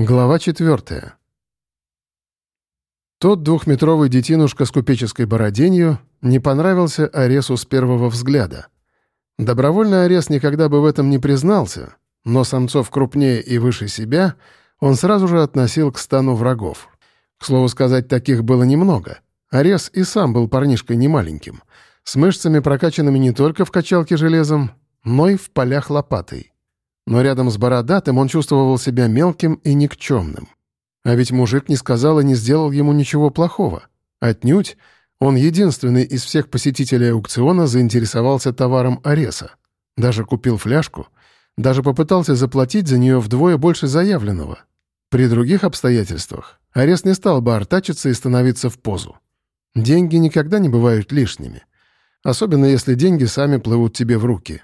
Глава четвертая. Тот двухметровый детинушка с купеческой бороденью не понравился Аресу с первого взгляда. Добровольно Арес никогда бы в этом не признался, но самцов крупнее и выше себя он сразу же относил к стану врагов. К слову сказать, таких было немного. Арес и сам был парнишкой немаленьким, с мышцами, прокачанными не только в качалке железом, но и в полях лопатой но рядом с бородатым он чувствовал себя мелким и никчемным. А ведь мужик не сказал и не сделал ему ничего плохого. Отнюдь он единственный из всех посетителей аукциона заинтересовался товаром Ареса. Даже купил фляжку, даже попытался заплатить за нее вдвое больше заявленного. При других обстоятельствах Арес не стал бы артачиться и становиться в позу. Деньги никогда не бывают лишними. Особенно если деньги сами плывут тебе в руки.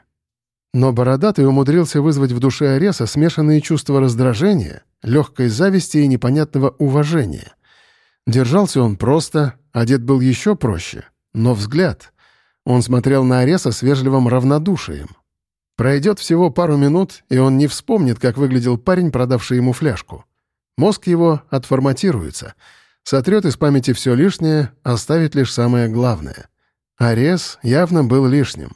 Но Бородатый умудрился вызвать в душе Ареса смешанные чувства раздражения, легкой зависти и непонятного уважения. Держался он просто, одет был еще проще, но взгляд. Он смотрел на Ареса с вежливым равнодушием. Пройдет всего пару минут, и он не вспомнит, как выглядел парень, продавший ему фляжку. Мозг его отформатируется, сотрет из памяти все лишнее, оставит лишь самое главное. Арес явно был лишним.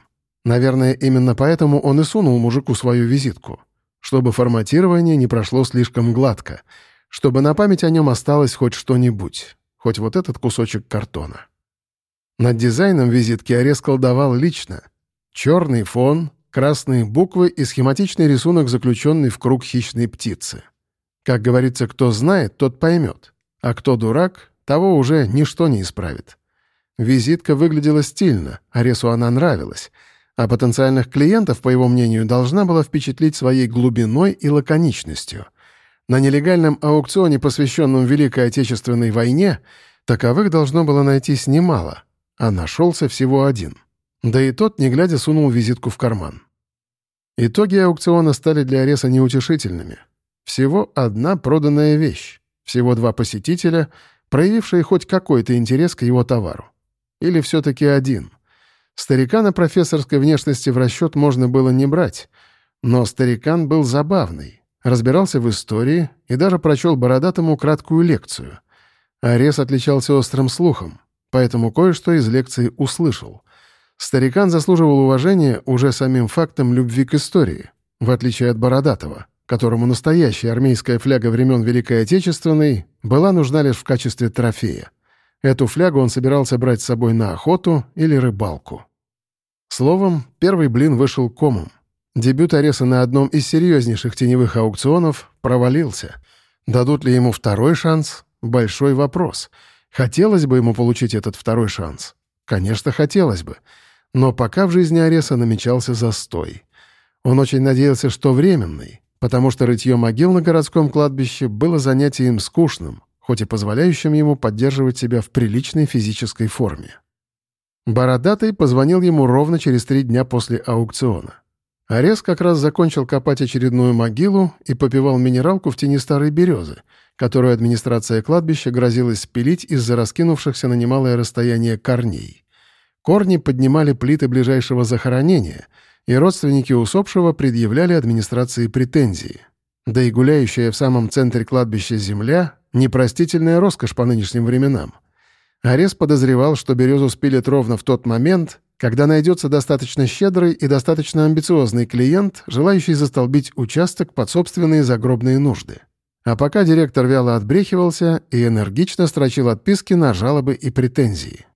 Наверное, именно поэтому он и сунул мужику свою визитку. Чтобы форматирование не прошло слишком гладко. Чтобы на память о нем осталось хоть что-нибудь. Хоть вот этот кусочек картона. Над дизайном визитки Арес колдовал лично. Черный фон, красные буквы и схематичный рисунок, заключенный в круг хищной птицы. Как говорится, кто знает, тот поймет. А кто дурак, того уже ничто не исправит. Визитка выглядела стильно, Аресу она нравилась — а потенциальных клиентов, по его мнению, должна была впечатлить своей глубиной и лаконичностью. На нелегальном аукционе, посвященном Великой Отечественной войне, таковых должно было найтись немало, а нашелся всего один. Да и тот, не глядя, сунул визитку в карман. Итоги аукциона стали для Ареса неутешительными. Всего одна проданная вещь, всего два посетителя, проявившие хоть какой-то интерес к его товару. Или все-таки один — Старикана профессорской внешности в расчет можно было не брать, но старикан был забавный, разбирался в истории и даже прочел бородатому краткую лекцию. Арес отличался острым слухом, поэтому кое-что из лекции услышал. Старикан заслуживал уважения уже самим фактом любви к истории, в отличие от Бородатого, которому настоящая армейская фляга времен Великой Отечественной была нужна лишь в качестве трофея. Эту флягу он собирался брать с собой на охоту или рыбалку. Словом, первый блин вышел комом. Дебют Ареса на одном из серьезнейших теневых аукционов провалился. Дадут ли ему второй шанс? Большой вопрос. Хотелось бы ему получить этот второй шанс? Конечно, хотелось бы. Но пока в жизни Ареса намечался застой. Он очень надеялся, что временный, потому что рытье могил на городском кладбище было занятием скучным, хоть и позволяющим ему поддерживать себя в приличной физической форме. Бородатый позвонил ему ровно через три дня после аукциона. Арес как раз закончил копать очередную могилу и попивал минералку в тени старой березы, которую администрация кладбища грозилась спилить из-за раскинувшихся на немалое расстояние корней. Корни поднимали плиты ближайшего захоронения, и родственники усопшего предъявляли администрации претензии. Да и гуляющая в самом центре кладбища земля — непростительная роскошь по нынешним временам — Арес подозревал, что березу спилят ровно в тот момент, когда найдется достаточно щедрый и достаточно амбициозный клиент, желающий застолбить участок под собственные загробные нужды. А пока директор вяло отбрехивался и энергично строчил отписки на жалобы и претензии.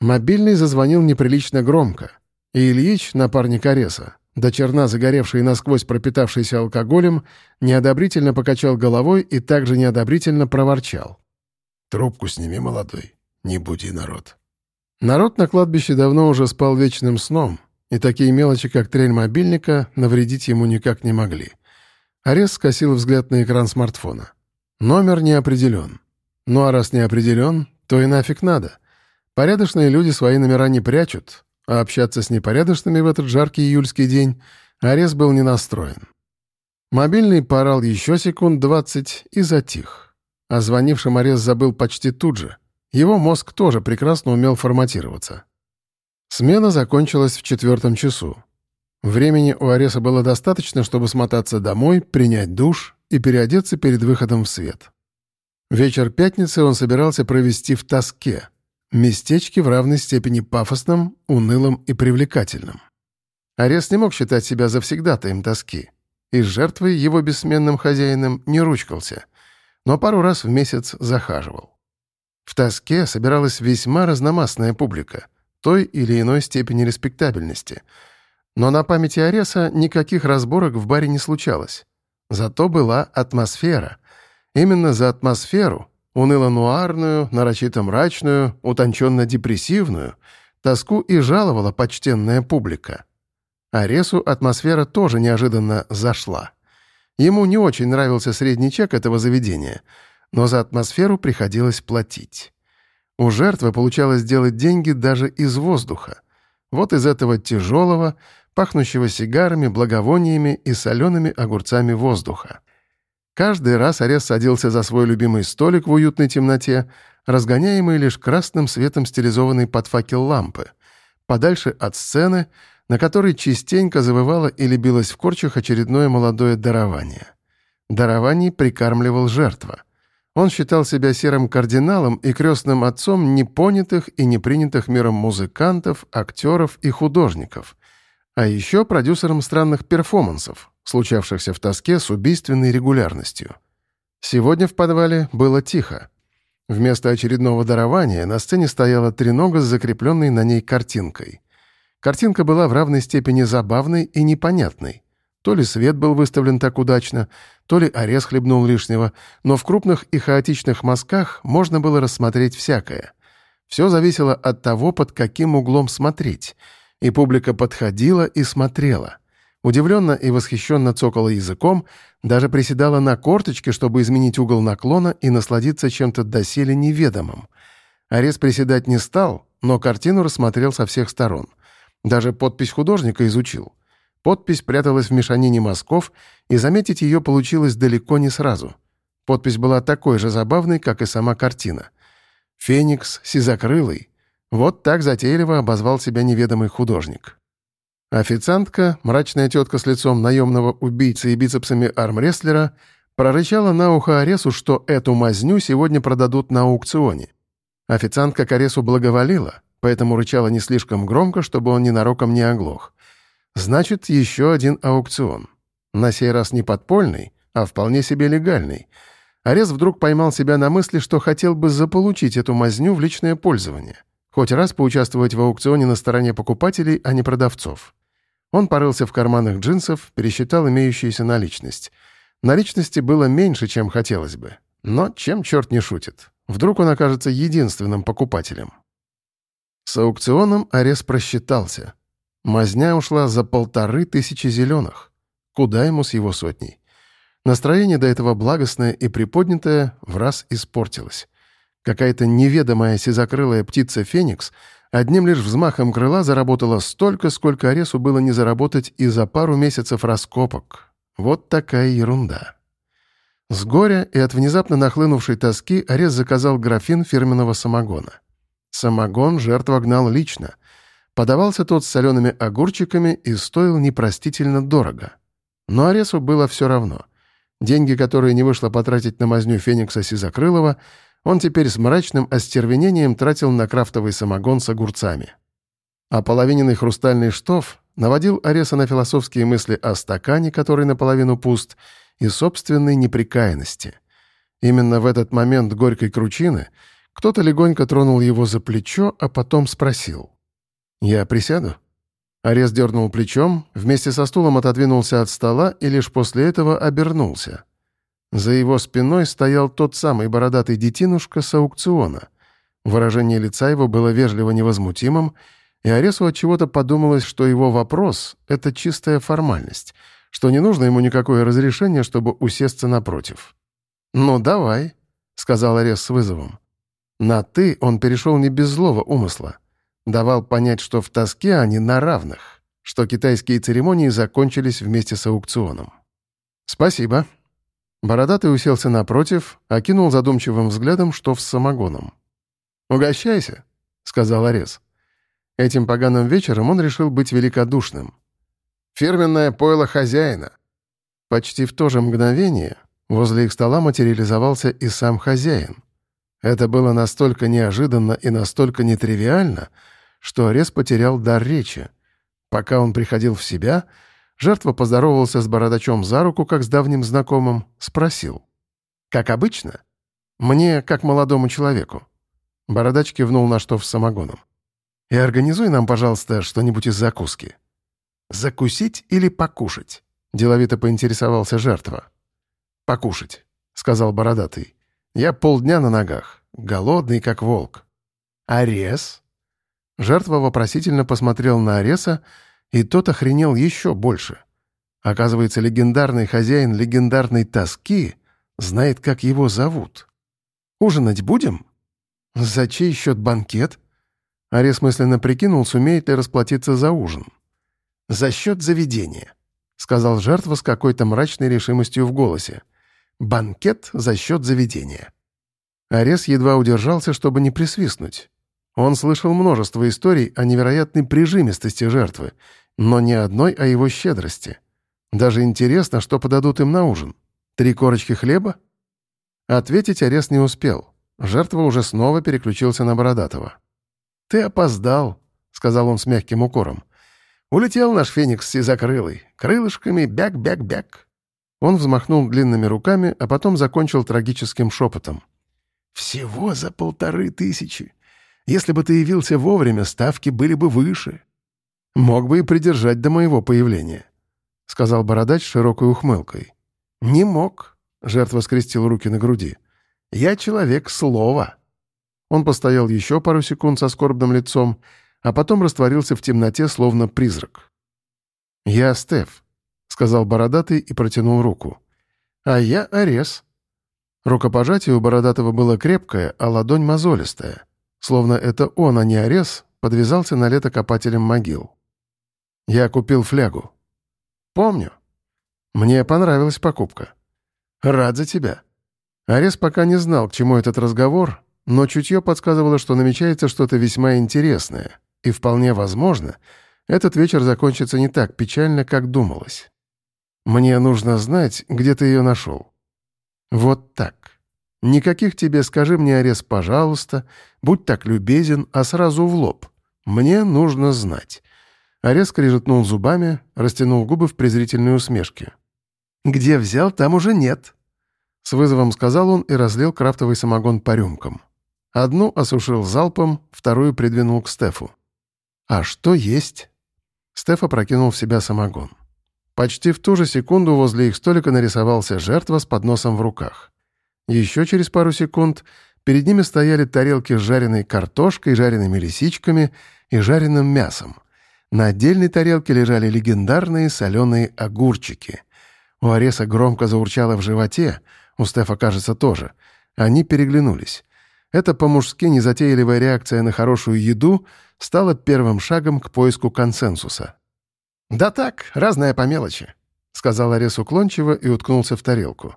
Мобильный зазвонил неприлично громко, и Ильич, напарник Ареса, до черна загоревший насквозь пропитавшийся алкоголем, неодобрительно покачал головой и также неодобрительно проворчал. «Трубку сними, молодой. Не буди народ. Народ на кладбище давно уже спал вечным сном, и такие мелочи, как трель мобильника, навредить ему никак не могли. Арес скосил взгляд на экран смартфона. Номер не определен. Ну а раз не определен, то и нафиг надо. Порядочные люди свои номера не прячут, а общаться с непорядочными в этот жаркий июльский день Арес был не настроен. Мобильный порал еще секунд двадцать и затих. А звонившим Арес забыл почти тут же, его мозг тоже прекрасно умел форматироваться. Смена закончилась в четвертом часу. Времени у Ареса было достаточно, чтобы смотаться домой, принять душ и переодеться перед выходом в свет. Вечер пятницы он собирался провести в тоске, местечке в равной степени пафосном, унылом и привлекательном. Арест не мог считать себя завсегдатаем тоски, и с жертвой его бессменным хозяином не ручкался, но пару раз в месяц захаживал. В тоске собиралась весьма разномастная публика, той или иной степени респектабельности. Но на памяти Ареса никаких разборок в баре не случалось. Зато была атмосфера. Именно за атмосферу, уныло-нуарную, нарочито мрачную, утонченно-депрессивную, тоску и жаловала почтенная публика. Аресу атмосфера тоже неожиданно зашла. Ему не очень нравился средний чек этого заведения, но за атмосферу приходилось платить. У жертвы получалось делать деньги даже из воздуха. Вот из этого тяжелого, пахнущего сигарами, благовониями и солеными огурцами воздуха. Каждый раз Арес садился за свой любимый столик в уютной темноте, разгоняемый лишь красным светом стилизованной под факел лампы, подальше от сцены, на которой частенько завывало или билось в корчах очередное молодое дарование. Дарование прикармливал жертва. Он считал себя серым кардиналом и крестным отцом непонятых и непринятых миром музыкантов, актеров и художников. А еще продюсером странных перформансов, случавшихся в тоске с убийственной регулярностью. Сегодня в подвале было тихо. Вместо очередного дарования на сцене стояла тренога с закрепленной на ней картинкой — Картинка была в равной степени забавной и непонятной. То ли свет был выставлен так удачно, то ли орез хлебнул лишнего, но в крупных и хаотичных мазках можно было рассмотреть всякое. Все зависело от того, под каким углом смотреть. И публика подходила и смотрела. Удивленно и восхищенно цокала языком, даже приседала на корточке, чтобы изменить угол наклона и насладиться чем-то доселе неведомым. Арес приседать не стал, но картину рассмотрел со всех сторон — даже подпись художника изучил. Подпись пряталась в мешанине мазков, и заметить ее получилось далеко не сразу. Подпись была такой же забавной, как и сама картина. «Феникс сизокрылый». Вот так затейливо обозвал себя неведомый художник. Официантка, мрачная тетка с лицом наемного убийцы и бицепсами армрестлера, прорычала на ухо Аресу, что эту мазню сегодня продадут на аукционе. Официантка к Аресу благоволила, поэтому рычала не слишком громко, чтобы он ненароком не оглох. Значит, еще один аукцион. На сей раз не подпольный, а вполне себе легальный. Арес вдруг поймал себя на мысли, что хотел бы заполучить эту мазню в личное пользование. Хоть раз поучаствовать в аукционе на стороне покупателей, а не продавцов. Он порылся в карманах джинсов, пересчитал имеющуюся наличность. Наличности было меньше, чем хотелось бы. Но чем черт не шутит? Вдруг он окажется единственным покупателем. С аукционом Арес просчитался. Мазня ушла за полторы тысячи зеленых. Куда ему с его сотней? Настроение до этого благостное и приподнятое в раз испортилось. Какая-то неведомая сизокрылая птица Феникс одним лишь взмахом крыла заработала столько, сколько Аресу было не заработать и за пару месяцев раскопок. Вот такая ерунда. С горя и от внезапно нахлынувшей тоски Арес заказал графин фирменного самогона. Самогон жертва гнал лично. Подавался тот с солеными огурчиками и стоил непростительно дорого. Но Аресу было все равно. Деньги, которые не вышло потратить на мазню Феникса Сизокрылова, он теперь с мрачным остервенением тратил на крафтовый самогон с огурцами. А половиненный хрустальный штоф наводил Ареса на философские мысли о стакане, который наполовину пуст, и собственной неприкаянности. Именно в этот момент горькой кручины — кто-то легонько тронул его за плечо, а потом спросил. «Я присяду?» Арес дернул плечом, вместе со стулом отодвинулся от стола и лишь после этого обернулся. За его спиной стоял тот самый бородатый детинушка с аукциона. Выражение лица его было вежливо невозмутимым, и Аресу от чего-то подумалось, что его вопрос — это чистая формальность, что не нужно ему никакое разрешение, чтобы усесться напротив. «Ну, давай», — сказал Арес с вызовом. На «ты» он перешел не без злого умысла. Давал понять, что в тоске они на равных, что китайские церемонии закончились вместе с аукционом. «Спасибо». Бородатый уселся напротив, окинул задумчивым взглядом, что с самогоном. «Угощайся», — сказал Арес. Этим поганым вечером он решил быть великодушным. «Фирменное пойло хозяина». Почти в то же мгновение Возле их стола материализовался и сам хозяин. Это было настолько неожиданно и настолько нетривиально, что Арес потерял дар речи. Пока он приходил в себя, жертва поздоровался с бородачом за руку, как с давним знакомым, спросил. «Как обычно?» «Мне, как молодому человеку». Бородач кивнул на что в самогоном. «И организуй нам, пожалуйста, что-нибудь из закуски». «Закусить или покушать?» — деловито поинтересовался жертва. «Покушать», — сказал бородатый. «Я полдня на ногах, голодный, как волк». «Арес?» Жертва вопросительно посмотрел на Ареса, и тот охренел еще больше. Оказывается, легендарный хозяин легендарной тоски знает, как его зовут. «Ужинать будем?» «За чей счет банкет?» Арес мысленно прикинул, сумеет ли расплатиться за ужин. «За счет заведения», — сказал жертва с какой-то мрачной решимостью в голосе. «Банкет за счет заведения». Арес едва удержался, чтобы не присвистнуть. Он слышал множество историй о невероятной прижимистости жертвы, но ни одной о его щедрости. Даже интересно, что подадут им на ужин. Три корочки хлеба? Ответить Арес не успел. Жертва уже снова переключился на Бородатого. «Ты опоздал», — сказал он с мягким укором. Улетел наш феникс сизокрылый, крылышками бяк-бяк-бяк. Он взмахнул длинными руками, а потом закончил трагическим шепотом. «Всего за полторы тысячи. Если бы ты явился вовремя, ставки были бы выше. Мог бы и придержать до моего появления», — сказал бородач широкой ухмылкой. «Не мог», — жертва скрестил руки на груди. «Я человек слова». Он постоял еще пару секунд со скорбным лицом, а потом растворился в темноте, словно призрак. «Я Стеф», — сказал бородатый и протянул руку. «А я Арес». Рукопожатие у бородатого было крепкое, а ладонь мозолистая. Словно это он, а не Арес, подвязался на лето копателем могил. «Я купил флягу». «Помню. Мне понравилась покупка. Рад за тебя». Арес пока не знал, к чему этот разговор, но чутье подсказывало, что намечается что-то весьма интересное, и вполне возможно, этот вечер закончится не так печально, как думалось. Мне нужно знать, где ты ее нашел. Вот так. Никаких тебе «скажи мне, Арес, пожалуйста», «будь так любезен», а сразу в лоб. Мне нужно знать. Арес скрежетнул зубами, растянул губы в презрительной усмешке. «Где взял, там уже нет», — с вызовом сказал он и разлил крафтовый самогон по рюмкам. Одну осушил залпом, вторую придвинул к Стефу. «А что есть?» Стефа прокинул в себя самогон. Почти в ту же секунду возле их столика нарисовался жертва с подносом в руках. Еще через пару секунд перед ними стояли тарелки с жареной картошкой, жареными лисичками и жареным мясом. На отдельной тарелке лежали легендарные соленые огурчики. У Ареса громко заурчало в животе, у Стефа, кажется, тоже. Они переглянулись. Это по-мужски незатейливая реакция на хорошую еду стала первым шагом к поиску консенсуса. «Да так, разное по мелочи», — сказал Арес уклончиво и уткнулся в тарелку.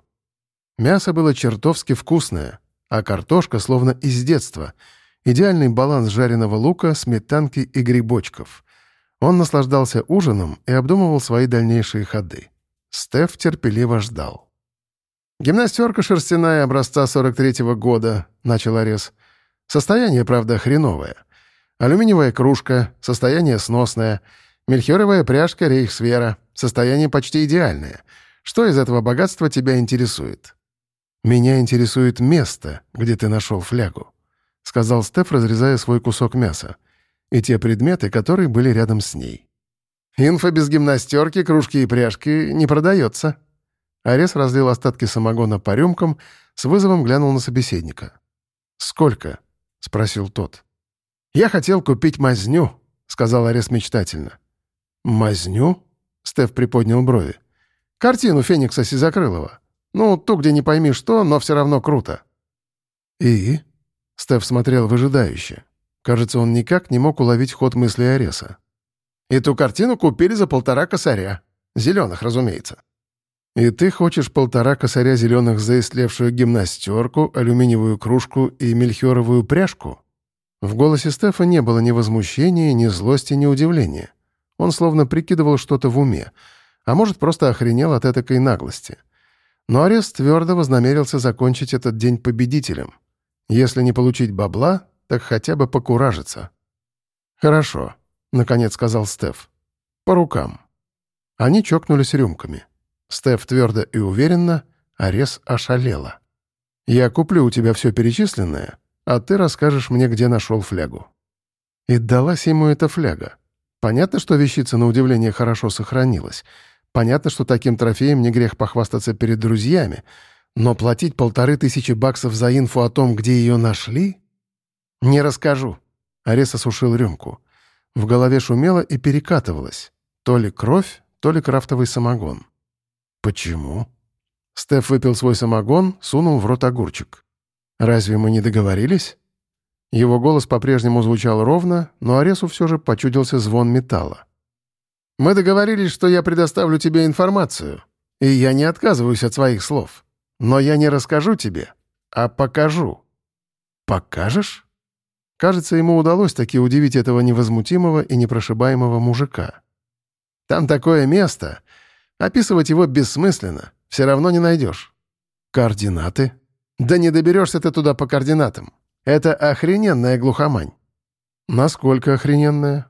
Мясо было чертовски вкусное, а картошка словно из детства. Идеальный баланс жареного лука, сметанки и грибочков. Он наслаждался ужином и обдумывал свои дальнейшие ходы. Стеф терпеливо ждал. «Гимнастерка шерстяная образца 43-го года», — начал Арес. «Состояние, правда, хреновое. Алюминиевая кружка, состояние сносное. Мельхиоровая пряжка рейхсвера, состояние почти идеальное. Что из этого богатства тебя интересует?» «Меня интересует место, где ты нашел флягу», — сказал Стеф, разрезая свой кусок мяса. «И те предметы, которые были рядом с ней». «Инфа без гимнастерки, кружки и пряжки не продается», Арес разлил остатки самогона по рюмкам, с вызовом глянул на собеседника. «Сколько?» — спросил тот. «Я хотел купить мазню», — сказал Арес мечтательно. «Мазню?» — Стеф приподнял брови. «Картину Феникса Сизакрылова. Ну, ту, где не пойми что, но все равно круто». «И?» — Стеф смотрел выжидающе. Кажется, он никак не мог уловить ход мысли Ареса. «И ту картину купили за полтора косаря. Зеленых, разумеется». «И ты хочешь полтора косаря зеленых за истлевшую гимнастерку, алюминиевую кружку и мельхиоровую пряжку?» В голосе Стефа не было ни возмущения, ни злости, ни удивления. Он словно прикидывал что-то в уме, а может, просто охренел от этакой наглости. Но Арест твердо вознамерился закончить этот день победителем. Если не получить бабла, так хотя бы покуражиться. «Хорошо», — наконец сказал Стеф. «По рукам». Они чокнулись рюмками. Стеф твердо и уверенно, Арес ошалела. «Я куплю у тебя все перечисленное, а ты расскажешь мне, где нашел флягу». И далась ему эта фляга. Понятно, что вещица на удивление хорошо сохранилась. Понятно, что таким трофеем не грех похвастаться перед друзьями. Но платить полторы тысячи баксов за инфу о том, где ее нашли? «Не расскажу». Арес осушил рюмку. В голове шумело и перекатывалось. То ли кровь, то ли крафтовый самогон. «Почему?» Стеф выпил свой самогон, сунул в рот огурчик. «Разве мы не договорились?» Его голос по-прежнему звучал ровно, но Аресу все же почудился звон металла. «Мы договорились, что я предоставлю тебе информацию, и я не отказываюсь от своих слов. Но я не расскажу тебе, а покажу». «Покажешь?» Кажется, ему удалось таки удивить этого невозмутимого и непрошибаемого мужика. «Там такое место. Описывать его бессмысленно. Все равно не найдешь». «Координаты?» «Да не доберешься ты туда по координатам. Это охрененная глухомань». «Насколько охрененная?»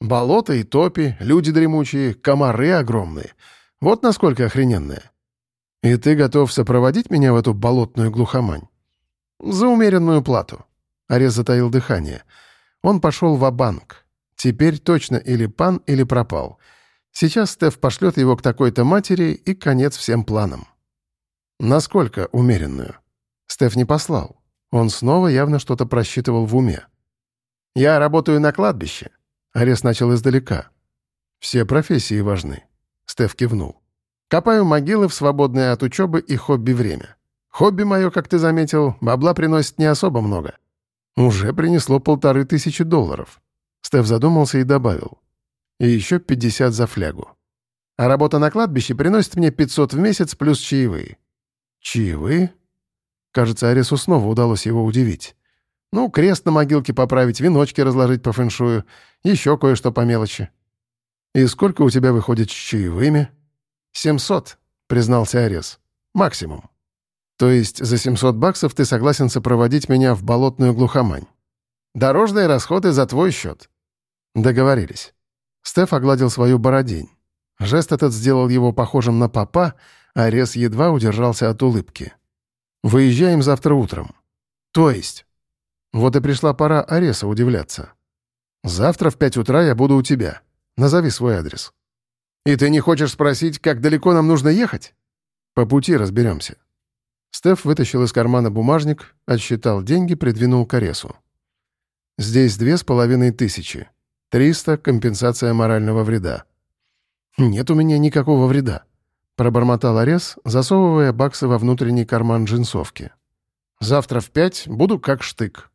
«Болото и топи, люди дремучие, комары огромные. Вот насколько охрененная». «И ты готов сопроводить меня в эту болотную глухомань?» «За умеренную плату». Арес затаил дыхание. Он пошел в банк Теперь точно или пан, или пропал. Сейчас Стеф пошлет его к такой-то матери и конец всем планам. Насколько умеренную? Стеф не послал. Он снова явно что-то просчитывал в уме. «Я работаю на кладбище». Арес начал издалека. «Все профессии важны». Стеф кивнул. «Копаю могилы в свободное от учебы и хобби время. Хобби мое, как ты заметил, бабла приносит не особо много. Уже принесло полторы тысячи долларов». Стеф задумался и добавил. «И еще 50 за флягу. А работа на кладбище приносит мне 500 в месяц плюс чаевые». «Чаевые?» Кажется, Аресу снова удалось его удивить. Ну, крест на могилке поправить, веночки разложить по фэншую, еще кое-что по мелочи. «И сколько у тебя выходит с чаевыми?» «Семьсот», — признался Арес. «Максимум». «То есть за 700 баксов ты согласен сопроводить меня в болотную глухомань?» «Дорожные расходы за твой счет». Договорились. Стеф огладил свою бородень. Жест этот сделал его похожим на папа, а Арес едва удержался от улыбки. Выезжаем завтра утром. То есть? Вот и пришла пора Ареса удивляться. Завтра в пять утра я буду у тебя. Назови свой адрес. И ты не хочешь спросить, как далеко нам нужно ехать? По пути разберемся. Стеф вытащил из кармана бумажник, отсчитал деньги, придвинул к Аресу. Здесь две с половиной тысячи. Триста — компенсация морального вреда. Нет у меня никакого вреда. Пробормотал Арес, засовывая баксы во внутренний карман джинсовки. «Завтра в пять буду как штык.